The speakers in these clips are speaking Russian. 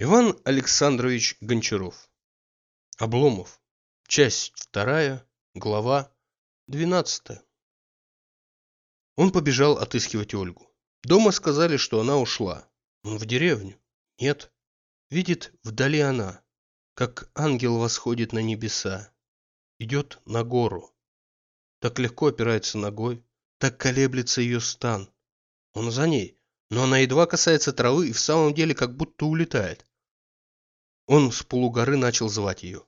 Иван Александрович Гончаров. Обломов. Часть вторая, глава двенадцатая. Он побежал отыскивать Ольгу. Дома сказали, что она ушла. Он в деревню. Нет. Видит, вдали она, как ангел восходит на небеса. Идет на гору. Так легко опирается ногой, так колеблется ее стан. Он за ней, но она едва касается травы и в самом деле как будто улетает. Он с полугоры начал звать ее.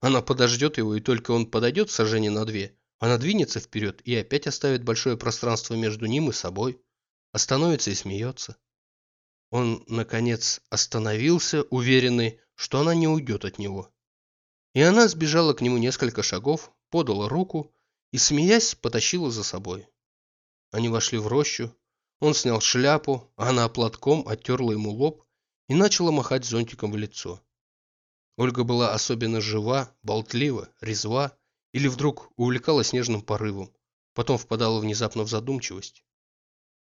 Она подождет его, и только он подойдет сожжение на две, она двинется вперед и опять оставит большое пространство между ним и собой, остановится и смеется. Он, наконец, остановился, уверенный, что она не уйдет от него. И она сбежала к нему несколько шагов, подала руку и, смеясь, потащила за собой. Они вошли в рощу, он снял шляпу, а она платком оттерла ему лоб и начала махать зонтиком в лицо. Ольга была особенно жива, болтлива, резва или вдруг увлекалась нежным порывом, потом впадала внезапно в задумчивость.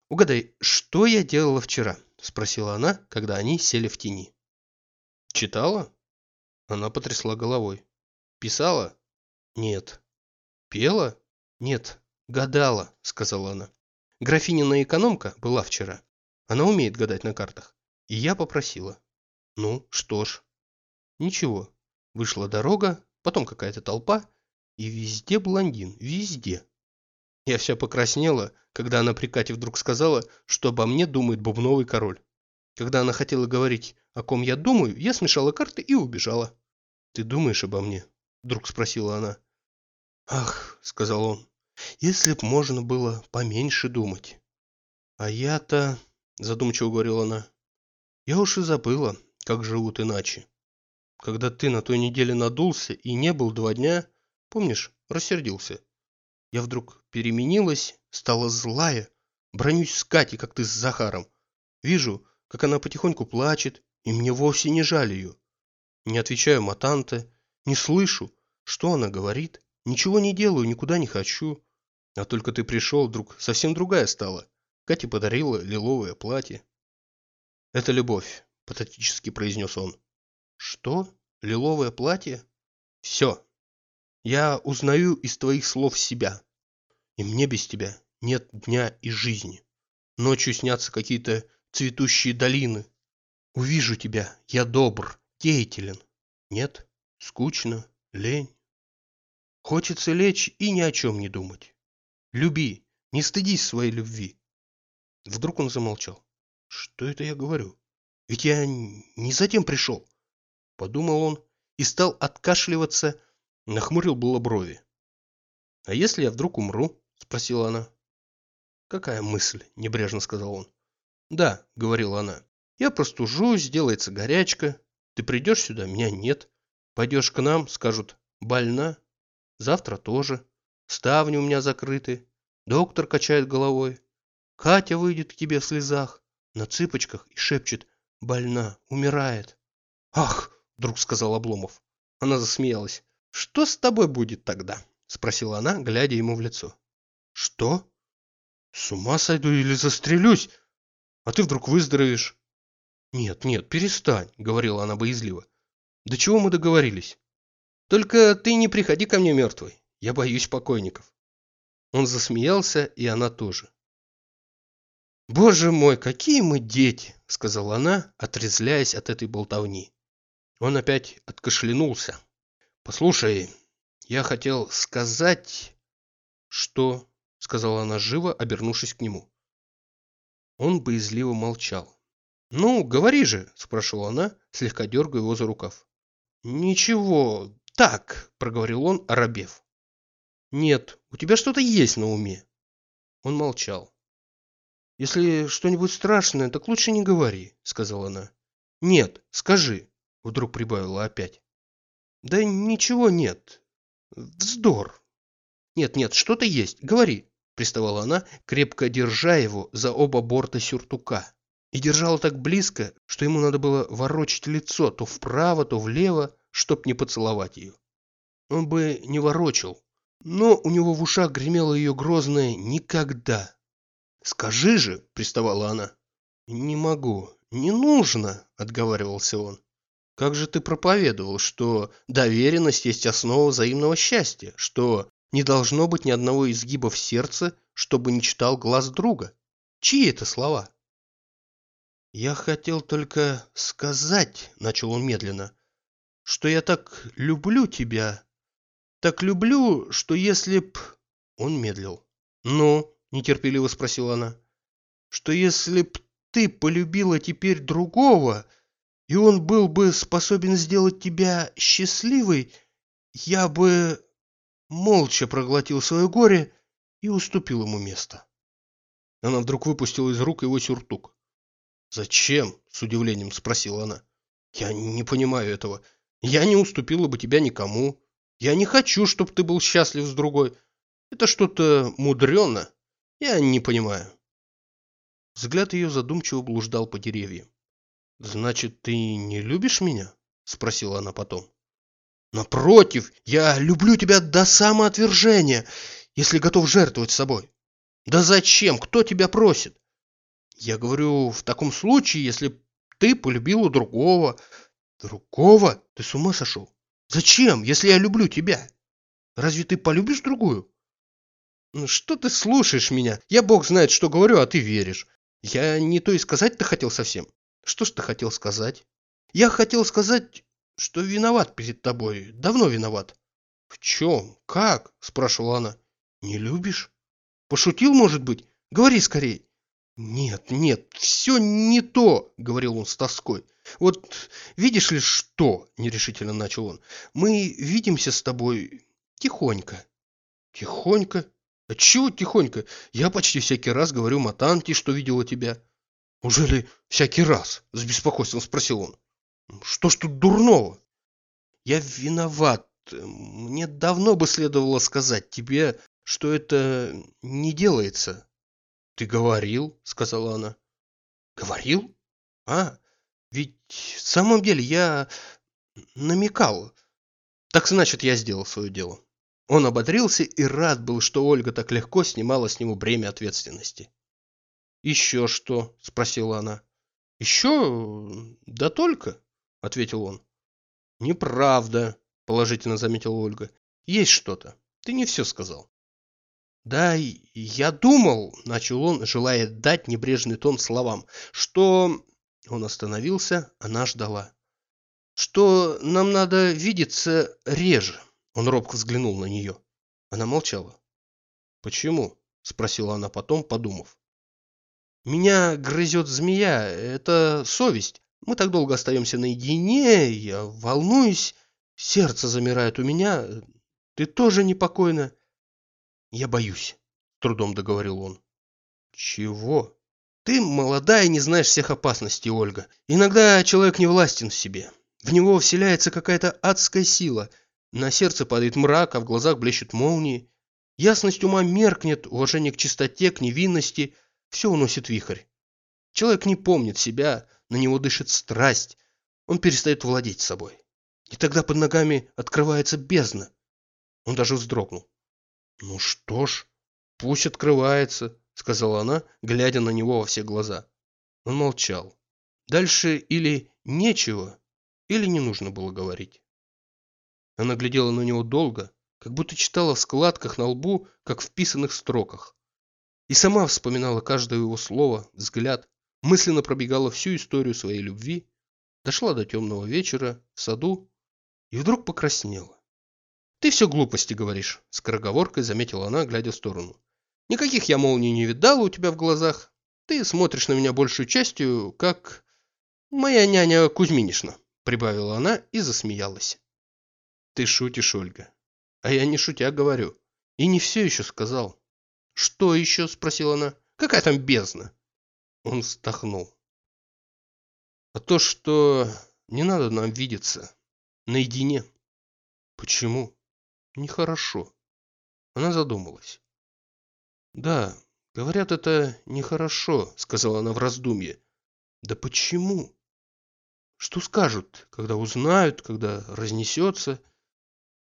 «Угадай, что я делала вчера?» – спросила она, когда они сели в тени. «Читала?» Она потрясла головой. «Писала?» «Нет». «Пела?» «Нет». «Гадала», – сказала она. Графинина экономка была вчера. Она умеет гадать на картах. И я попросила. Ну, что ж. Ничего. Вышла дорога, потом какая-то толпа, и везде блондин, везде. Я вся покраснела, когда она при Кате вдруг сказала, что обо мне думает бубновый король. Когда она хотела говорить, о ком я думаю, я смешала карты и убежала. «Ты думаешь обо мне?» – вдруг спросила она. «Ах», – сказал он, если б можно было поменьше думать. А я-то, задумчиво говорила она, я уж и забыла, как живут иначе. Когда ты на той неделе надулся и не был два дня, помнишь, рассердился. Я вдруг переменилась, стала злая, бронюсь с Катей, как ты с Захаром. Вижу, как она потихоньку плачет, и мне вовсе не жаль ее. Не отвечаю матанте, не слышу, что она говорит, ничего не делаю, никуда не хочу. А только ты пришел, вдруг совсем другая стала. Катя подарила лиловое платье. Это любовь, патетически произнес он. Что? Лиловое платье? Все. Я узнаю из твоих слов себя. И мне без тебя нет дня и жизни. Ночью снятся какие-то цветущие долины. Увижу тебя, я добр, деятелен. Нет, скучно, лень. Хочется лечь и ни о чем не думать. Люби, не стыдись своей любви. Вдруг он замолчал. Что это я говорю? Ведь я не затем пришел. Подумал он и стал откашливаться, нахмурил было брови. А если я вдруг умру? Спросила она. Какая мысль? Небрежно сказал он. Да, говорила она. Я простужусь, сделается горячка. Ты придешь сюда, меня нет. Пойдешь к нам, скажут, больна. Завтра тоже. Ставни у меня закрыты. Доктор качает головой. Катя выйдет к тебе в слезах, на цыпочках и шепчет «Больна, умирает». «Ах!» – вдруг сказал Обломов. Она засмеялась. «Что с тобой будет тогда?» – спросила она, глядя ему в лицо. «Что? С ума сойду или застрелюсь? А ты вдруг выздоровеешь?» «Нет, нет, перестань», — говорила она боязливо. «До чего мы договорились? Только ты не приходи ко мне мертвый. Я боюсь покойников. Он засмеялся, и она тоже. «Боже мой, какие мы дети!» — сказала она, отрезляясь от этой болтовни. Он опять откашлянулся. «Послушай, я хотел сказать...» «Что?» — сказала она живо, обернувшись к нему. Он боязливо молчал. «Ну, говори же!» — спрашивала она, слегка дергая его за рукав. «Ничего, так!» — проговорил он, оробев. «Нет, у тебя что-то есть на уме». Он молчал. «Если что-нибудь страшное, так лучше не говори», — сказала она. «Нет, скажи», — вдруг прибавила опять. «Да ничего нет. Вздор». «Нет, нет, что-то есть. Говори», — приставала она, крепко держа его за оба борта сюртука. И держала так близко, что ему надо было ворочать лицо то вправо, то влево, чтоб не поцеловать ее. Он бы не ворочил, но у него в ушах гремело ее грозное «никогда». «Скажи же!» – приставала она. «Не могу, не нужно», — отговаривался он. «Как же ты проповедовал, что доверенность есть основа взаимного счастья, что не должно быть ни одного изгиба в сердце, чтобы не читал глаз друга? Чьи это слова?» «Я хотел только сказать», — начал он медленно, — «что я так люблю тебя, так люблю, что если б...» Он медлил. «Ну?» — нетерпеливо спросила она. «Что если б ты полюбила теперь другого, и он был бы способен сделать тебя счастливой, я бы молча проглотил свое горе и уступил ему место». Она вдруг выпустила из рук его сюртук. «Зачем?» – с удивлением спросила она. «Я не понимаю этого. Я не уступила бы тебя никому. Я не хочу, чтобы ты был счастлив с другой. Это что-то мудрено. Я не понимаю». Взгляд ее задумчиво блуждал по деревьям. «Значит, ты не любишь меня?» – спросила она потом. «Напротив, я люблю тебя до самоотвержения, если готов жертвовать собой. Да зачем? Кто тебя просит? Я говорю, в таком случае, если ты полюбила другого... Другого? Ты с ума сошел? Зачем, если я люблю тебя? Разве ты полюбишь другую? Ну что ты слушаешь меня? Я бог знает, что говорю, а ты веришь. Я не то и сказать-то хотел совсем. Что ж ты хотел сказать? Я хотел сказать, что виноват перед тобой. Давно виноват. В чем? Как? Спрашивала она. Не любишь? Пошутил, может быть? Говори скорей. «Нет, нет, все не то», — говорил он с тоской. «Вот видишь ли что?» — нерешительно начал он. «Мы видимся с тобой тихонько». «Тихонько? А чего тихонько? Я почти всякий раз говорю Матанте, что видела тебя». «Ужели всякий раз?» — с беспокойством спросил он. «Что ж тут дурного?» «Я виноват. Мне давно бы следовало сказать тебе, что это не делается». «Ты говорил», — сказала она. «Говорил? А, ведь в самом деле я намекал. Так значит, я сделал свое дело». Он ободрился и рад был, что Ольга так легко снимала с него бремя ответственности. «Еще что?» – спросила она. «Еще? Да только», – ответил он. «Неправда», – положительно заметила Ольга. «Есть что-то. Ты не все сказал». «Да, я думал», — начал он, желая дать небрежный тон словам, «что...» Он остановился, она ждала. «Что нам надо видеться реже?» Он робко взглянул на нее. Она молчала. «Почему?» — спросила она потом, подумав. «Меня грызет змея, это совесть. Мы так долго остаемся наедине, я волнуюсь, сердце замирает у меня. Ты тоже непокойна. «Я боюсь», — трудом договорил он. «Чего?» «Ты молодая и не знаешь всех опасностей, Ольга. Иногда человек не властен в себе. В него вселяется какая-то адская сила. На сердце падает мрак, а в глазах блещут молнии. Ясность ума меркнет, уважение к чистоте, к невинности. Все уносит вихрь. Человек не помнит себя, на него дышит страсть. Он перестает владеть собой. И тогда под ногами открывается бездна. Он даже вздрогнул. «Ну что ж, пусть открывается», — сказала она, глядя на него во все глаза. Он молчал. Дальше или нечего, или не нужно было говорить. Она глядела на него долго, как будто читала в складках на лбу, как в писанных строках. И сама вспоминала каждое его слово, взгляд, мысленно пробегала всю историю своей любви, дошла до темного вечера в саду и вдруг покраснела. «Ты все глупости говоришь», — скороговоркой заметила она, глядя в сторону. «Никаких я молний не видала у тебя в глазах. Ты смотришь на меня большей частью, как моя няня Кузьминишна», — прибавила она и засмеялась. «Ты шутишь, Ольга. А я не шутя говорю. И не все еще сказал». «Что еще?» — спросила она. «Какая там бездна?» Он вздохнул. «А то, что не надо нам видеться наедине». «Почему?» Нехорошо. Она задумалась. Да, говорят, это нехорошо, сказала она в раздумье. Да почему? Что скажут, когда узнают, когда разнесется?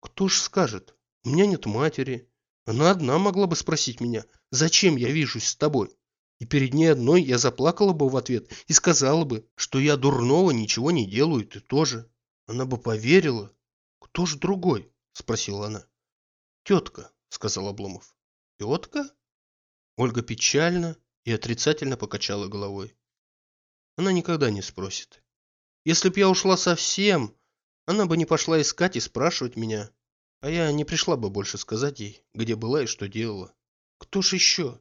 Кто ж скажет? У меня нет матери. Она одна могла бы спросить меня, зачем я вижусь с тобой. И перед ней одной я заплакала бы в ответ и сказала бы, что я дурного ничего не делаю, ты тоже. Она бы поверила. Кто же другой? Спросила она. Тетка, сказал Обломов. Тетка? Ольга печально и отрицательно покачала головой. Она никогда не спросит. Если б я ушла совсем, она бы не пошла искать и спрашивать меня, а я не пришла бы больше сказать ей, где была и что делала. Кто ж еще?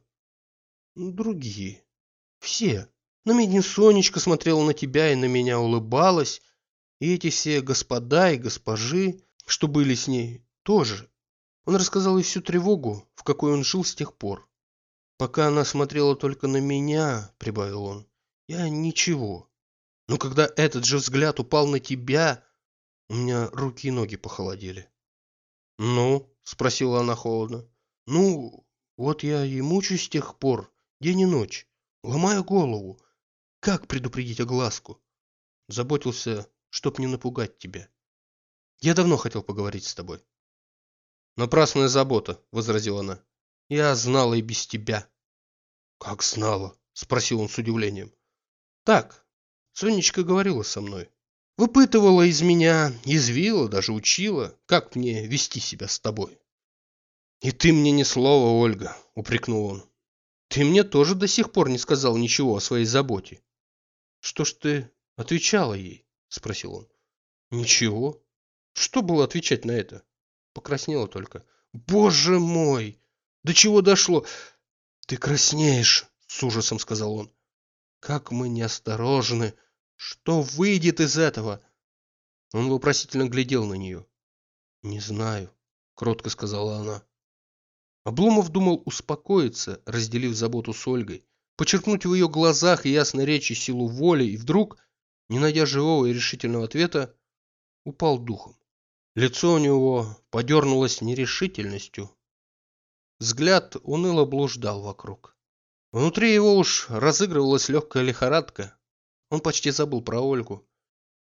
Другие. Все. На меня Сонечка смотрела на тебя и на меня улыбалась, и эти все господа и госпожи, что были с ней, тоже. Он рассказал ей всю тревогу, в какой он жил с тех пор. Пока она смотрела только на меня, прибавил он, я ничего. Но когда этот же взгляд упал на тебя, у меня руки и ноги похолодели. «Ну?» – спросила она холодно. «Ну, вот я и мучаюсь с тех пор, день и ночь, ломая голову. Как предупредить огласку? Заботился, чтоб не напугать тебя. Я давно хотел поговорить с тобой». «Напрасная забота», – возразила она. «Я знала и без тебя». «Как знала?» – спросил он с удивлением. «Так, Сонечка говорила со мной. Выпытывала из меня, извила, даже учила, как мне вести себя с тобой. И ты мне ни слова, Ольга, упрекнул он. Ты мне тоже до сих пор не сказал ничего о своей заботе. Что ж ты отвечала ей? Спросил он. Ничего. Что было отвечать на это? Покраснела только. Боже мой! До чего дошло? Ты краснеешь, с ужасом сказал он. Как мы неосторожны! Что выйдет из этого? Он вопросительно глядел на нее. Не знаю, кротко сказала она. Обломов думал успокоиться, разделив заботу с Ольгой, подчеркнуть в ее глазах и ясной речи силу воли, и вдруг, не найдя живого и решительного ответа, упал духом. Лицо у него подернулось нерешительностью. Взгляд уныло блуждал вокруг. Внутри его уж разыгрывалась легкая лихорадка, он почти забыл про Ольгу.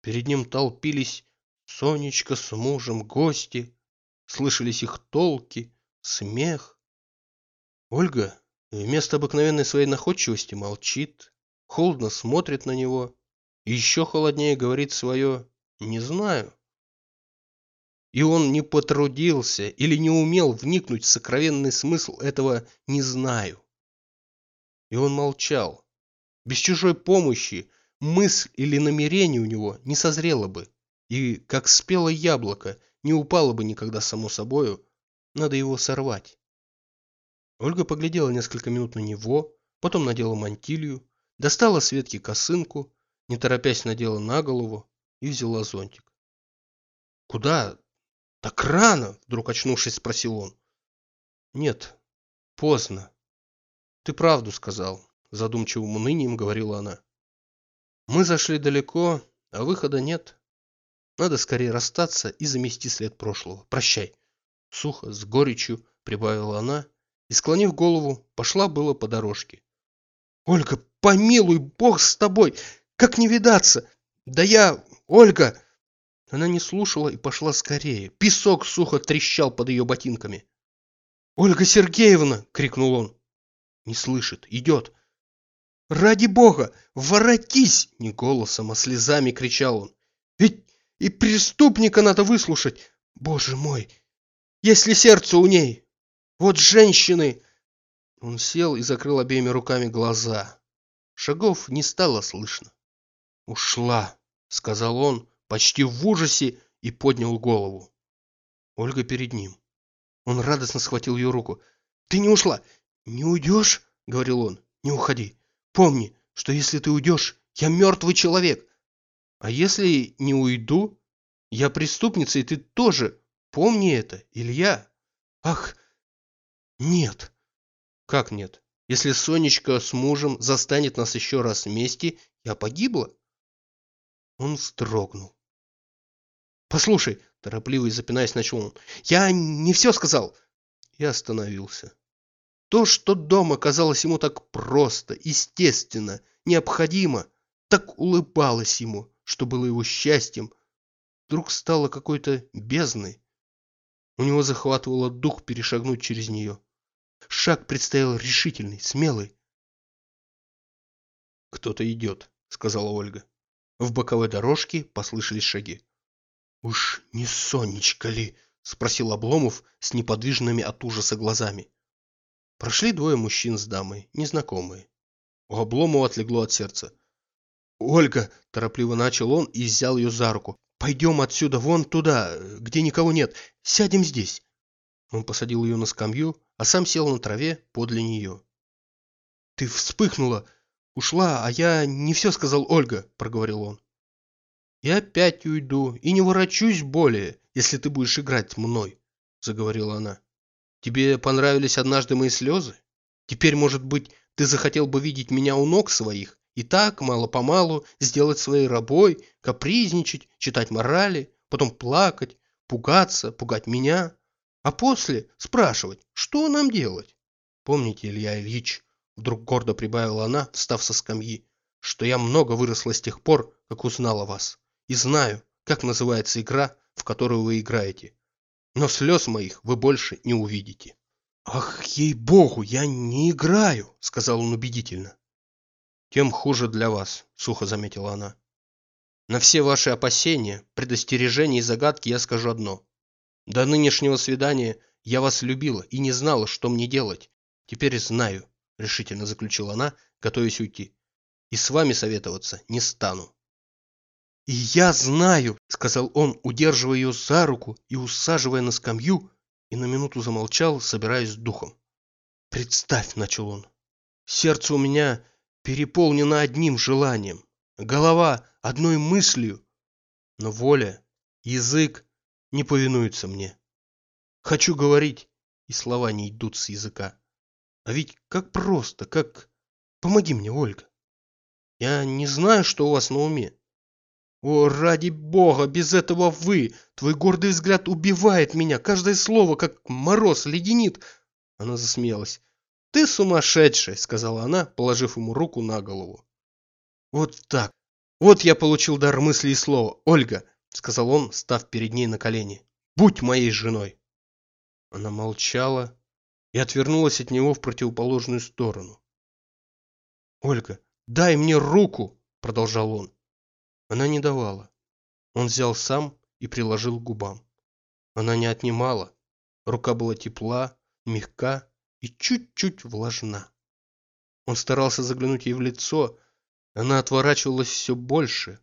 Перед ним толпились Сонечка с мужем, гости. Слышались их толки, смех. Ольга вместо обыкновенной своей находчивости молчит, холодно смотрит на него и еще холоднее говорит свое «не знаю». И он не потрудился или не умел вникнуть в сокровенный смысл этого «не знаю». И он молчал. Без чужой помощи, мысль или намерение у него не созрело бы, и, как спелое яблоко, не упало бы никогда само собою, надо его сорвать. Ольга поглядела несколько минут на него, потом надела мантилью, достала Светке косынку, не торопясь надела на голову и взяла зонтик. «Куда? Так рано!» – вдруг очнувшись, спросил он. «Нет, поздно. Ты правду сказал», – задумчивым унынием говорила она. Мы зашли далеко, а выхода нет. Надо скорее расстаться и замести след прошлого. Прощай. Сухо, с горечью прибавила она и, склонив голову, пошла было по дорожке. Ольга, помилуй, бог с тобой! Как не видаться? Да я... Ольга! Она не слушала и пошла скорее. Песок сухо трещал под ее ботинками. «Ольга Сергеевна!» — крикнул он. Не слышит, идет. «Ради бога, воротись!» — не голосом, а слезами кричал он. «Ведь и преступника надо выслушать! Боже мой! Если сердце у ней! Вот женщины!» Он сел и закрыл обеими руками глаза. Шагов не стало слышно. «Ушла!» — сказал он, почти в ужасе, и поднял голову. Ольга перед ним. Он радостно схватил ее руку. «Ты не ушла! Не уйдешь?» — говорил он. «Не уходи! Помни, что если ты уйдешь, я мертвый человек. А если не уйду, я преступница, и ты тоже. Помни это, Илья. Ах, нет. Как нет? Если Сонечка с мужем застанет нас еще раз вместе, я погибла? Он вздрогнул. Послушай, торопливо и запинаясь, начал он. Я не все сказал. И остановился. То, что дома казалось ему так просто, естественно, необходимо, так улыбалось ему, что было его счастьем, вдруг стало какой-то бездной. У него захватывало дух перешагнуть через нее. Шаг предстоял решительный, смелый. «Кто-то идет», — сказала Ольга. В боковой дорожке послышались шаги. «Уж не Сонечка ли?» — спросил Обломов с неподвижными от ужаса глазами. Прошли двое мужчин с дамой, незнакомые. У Обломова отлегло от сердца. «Ольга!» – торопливо начал он и взял ее за руку. «Пойдем отсюда, вон туда, где никого нет. Сядем здесь». Он посадил ее на скамью, а сам сел на траве подле нее. «Ты вспыхнула, ушла, а я не все сказал Ольга», – проговорил он. «Я опять уйду и не ворочусь более, если ты будешь играть мной», – заговорила она. «Тебе понравились однажды мои слезы? Теперь, может быть, ты захотел бы видеть меня у ног своих и так, мало-помалу, сделать своей рабой, капризничать, читать морали, потом плакать, пугаться, пугать меня, а после спрашивать, что нам делать. Помните, Илья Ильич, вдруг гордо прибавила она, встав со скамьи, что я много выросла с тех пор, как узнала вас, и знаю, как называется игра, в которую вы играете. Но слез моих вы больше не увидите. «Ах, ей-богу, я не играю!» — сказал он убедительно. «Тем хуже для вас», — сухо заметила она. «На все ваши опасения, предостережения и загадки я скажу одно. До нынешнего свидания я вас любила и не знала, что мне делать. Теперь знаю», — решительно заключила она, готовясь уйти. «И с вами советоваться не стану». «И я знаю», — сказал он, удерживая ее за руку и усаживая на скамью, и на минуту замолчал, собираясь с духом. «Представь», — начал он, — «сердце у меня переполнена одним желанием, голова одной мыслью, но воля, язык не повинуются мне. Хочу говорить, и слова не идут с языка. А ведь как просто, как... Помоги мне, Ольга. Я не знаю, что у вас на уме. О, ради бога, без этого вы! Твой гордый взгляд убивает меня, каждое слово, как мороз, леденит. Она засмеялась. «Ты сумасшедший!» — сказала она, положив ему руку на голову. «Вот так! Вот я получил дар мысли и слова. Ольга!» — сказал он, став перед ней на колени. «Будь моей женой!» Она молчала и отвернулась от него в противоположную сторону. «Ольга, дай мне руку!» — продолжал он. Она не давала. Он взял сам и приложил к губам. Она не отнимала. Рука была тепла, мягка и чуть-чуть влажна. Он старался заглянуть ей в лицо, она отворачивалась все больше.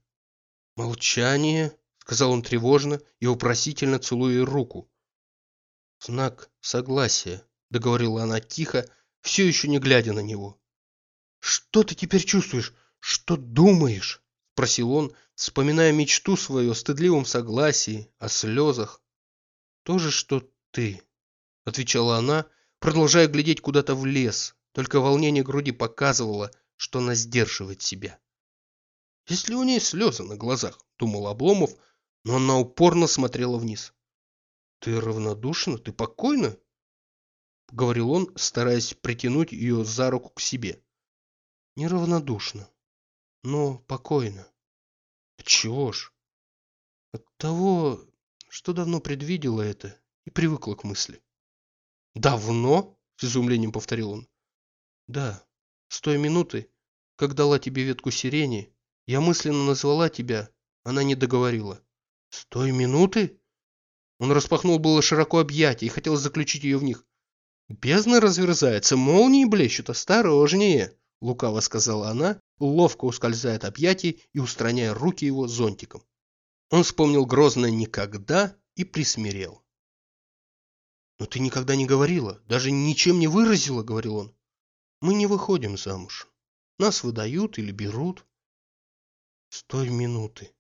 «Молчание», — сказал он тревожно и упросительно целуя руку. «Знак согласия», — договорила она тихо, все еще не глядя на него. «Что ты теперь чувствуешь? Что думаешь?» — спросил он, вспоминая мечту свою о стыдливом согласии, о слезах. «То же, что ты», — отвечала она, продолжая глядеть куда-то в лес, только волнение груди показывало, что она сдерживает себя. «Если у ней слезы на глазах», — думал Обломов, но она упорно смотрела вниз. «Ты равнодушна? Ты покойна?» — говорил он, стараясь притянуть ее за руку к себе. «Неравнодушна, но покойна». «Отчего ж?» «От того, что давно предвидела это и привыкла к мысли». «Давно?» – с изумлением повторил он. «Да, с той минуты, как дала тебе ветку сирени, я мысленно назвала тебя, она не договорила». «С той минуты?» Он распахнул было широко объятия и хотел заключить ее в них. «Бездна разверзается, молнии блещут, осторожнее!» — лукаво сказала она, ловко ускользая от объятий и устраняя руки его зонтиком. Он вспомнил грозное «никогда» и присмирел. «Но ты никогда не говорила, даже ничем не выразила», — говорил он. «Мы не выходим замуж. Нас выдают или берут». «С той минуты».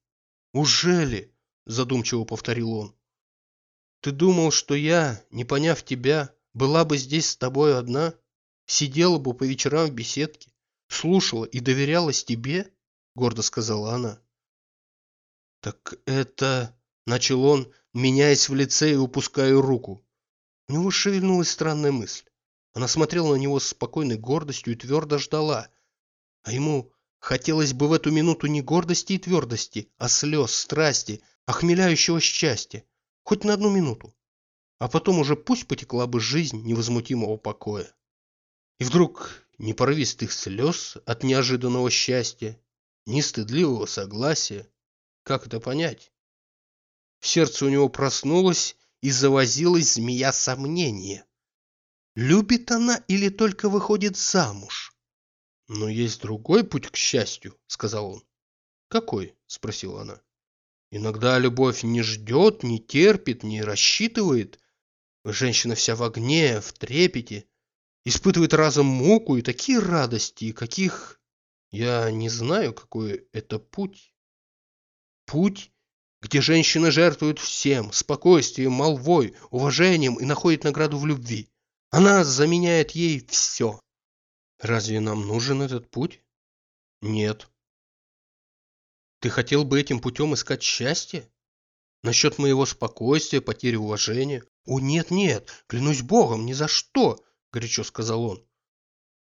«Уже ли?» — задумчиво повторил он. «Ты думал, что я, не поняв тебя, была бы здесь с тобой одна? Сидела бы по вечерам в беседке, слушала и доверялась тебе?» — гордо сказала она. «Так это...» — начал он, меняясь в лице и упуская руку. У него шевельнулась странная мысль. Она смотрела на него с спокойной гордостью и твердо ждала. А ему хотелось бы в эту минуту не гордости и твердости, а слез, страсти, охмеляющего счастья. Хоть на одну минуту. А потом уже пусть потекла бы жизнь невозмутимого покоя. И вдруг ни порывистых слез от неожиданного счастья, ни стыдливого согласия. Как это понять? В сердце у него проснулась и завозилась змея сомнения. Любит она или только выходит замуж? Но есть другой путь к счастью, сказал он. Какой? спросила она. Иногда любовь не ждет, не терпит, не рассчитывает. Женщина вся в огне, в трепете, испытывает разом муку и такие радости, каких я не знаю, какой это путь. Путь, где женщина жертвует всем, спокойствием, молвой, уважением и находит награду в любви. Она заменяет ей все. Разве нам нужен этот путь? Нет. Ты хотел бы этим путем искать счастье? Насчет моего спокойствия, потери уважения? О, нет-нет, клянусь богом, ни за что, горячо сказал он.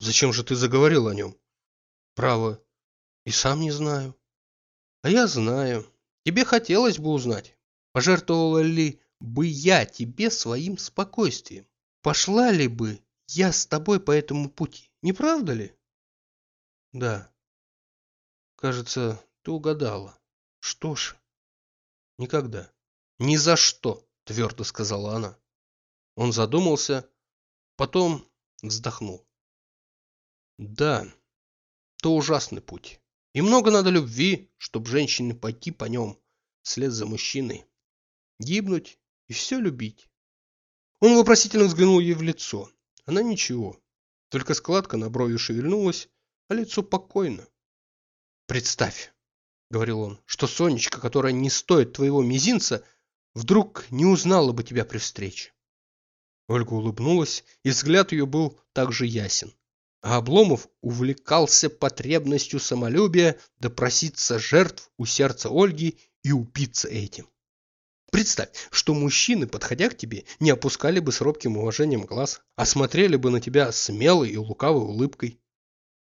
Зачем же ты заговорил о нем? Право, и сам не знаю. А я знаю. Тебе хотелось бы узнать, пожертвовала ли бы я тебе своим спокойствием? Пошла ли бы я с тобой по этому пути? Не правда ли? Да. Кажется, ты угадала. Что ж, никогда. Ни за что, твердо сказала она. Он задумался, потом вздохнул. Да, то ужасный путь. И много надо любви, чтобы женщине пойти по нем, вслед за мужчиной. Гибнуть и все любить. Он вопросительно взглянул ей в лицо. Она ничего. Только складка на брови шевельнулась, а лицо покойно. «Представь», — говорил он, — «что Сонечка, которая не стоит твоего мизинца, вдруг не узнала бы тебя при встрече». Ольга улыбнулась, и взгляд ее был также ясен. А Обломов увлекался потребностью самолюбия допроситься жертв у сердца Ольги и упиться этим. Представь, что мужчины, подходя к тебе, не опускали бы с робким уважением глаз, а смотрели бы на тебя смелой и лукавой улыбкой.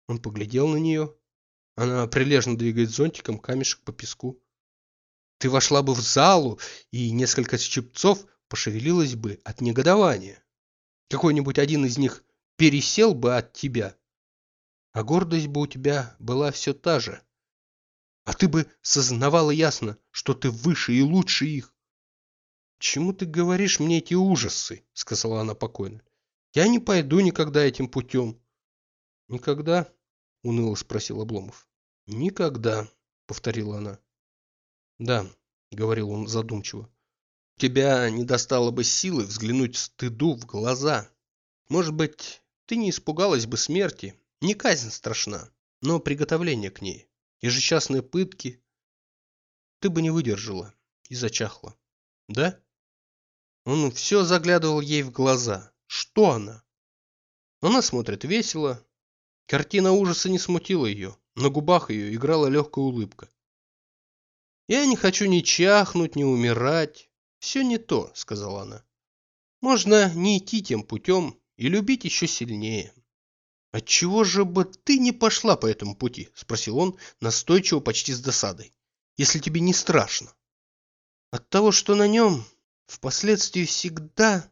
Он поглядел на нее. Она прилежно двигает зонтиком камешек по песку. Ты вошла бы в залу, и несколько щипцов пошевелилось бы от негодования. Какой-нибудь один из них пересел бы от тебя. А гордость бы у тебя была все та же. А ты бы сознавала ясно, что ты выше и лучше их. «Чему ты говоришь мне эти ужасы?» — сказала она покойно. «Я не пойду никогда этим путем». «Никогда?» — уныло спросил Обломов. «Никогда», — повторила она. «Да», — говорил он задумчиво. «У тебя не достало бы силы взглянуть стыду в глаза. Может быть, ты не испугалась бы смерти. Не казнь страшна, но приготовление к ней. Ежечасные пытки. Ты бы не выдержала и зачахла. Да? Он все заглядывал ей в глаза. Что она? Она смотрит весело. Картина ужаса не смутила ее. На губах ее играла легкая улыбка. «Я не хочу ни чахнуть, ни умирать. Все не то», — сказала она. «Можно не идти тем путем, и любить еще сильнее. «Отчего же бы ты не пошла по этому пути?» – спросил он, настойчиво, почти с досадой. «Если тебе не страшно». «От того, что на нем впоследствии всегда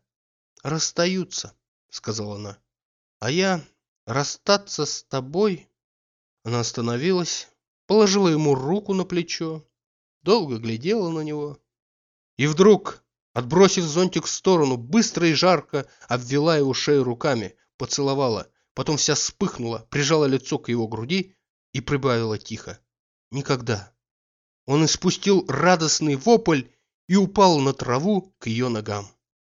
расстаются», – сказала она. «А я расстаться с тобой...» Она остановилась, положила ему руку на плечо, долго глядела на него. И вдруг Отбросив зонтик в сторону, быстро и жарко обвела его шею руками, поцеловала, потом вся вспыхнула, прижала лицо к его груди и прибавила тихо. Никогда. Он испустил радостный вопль и упал на траву к ее ногам.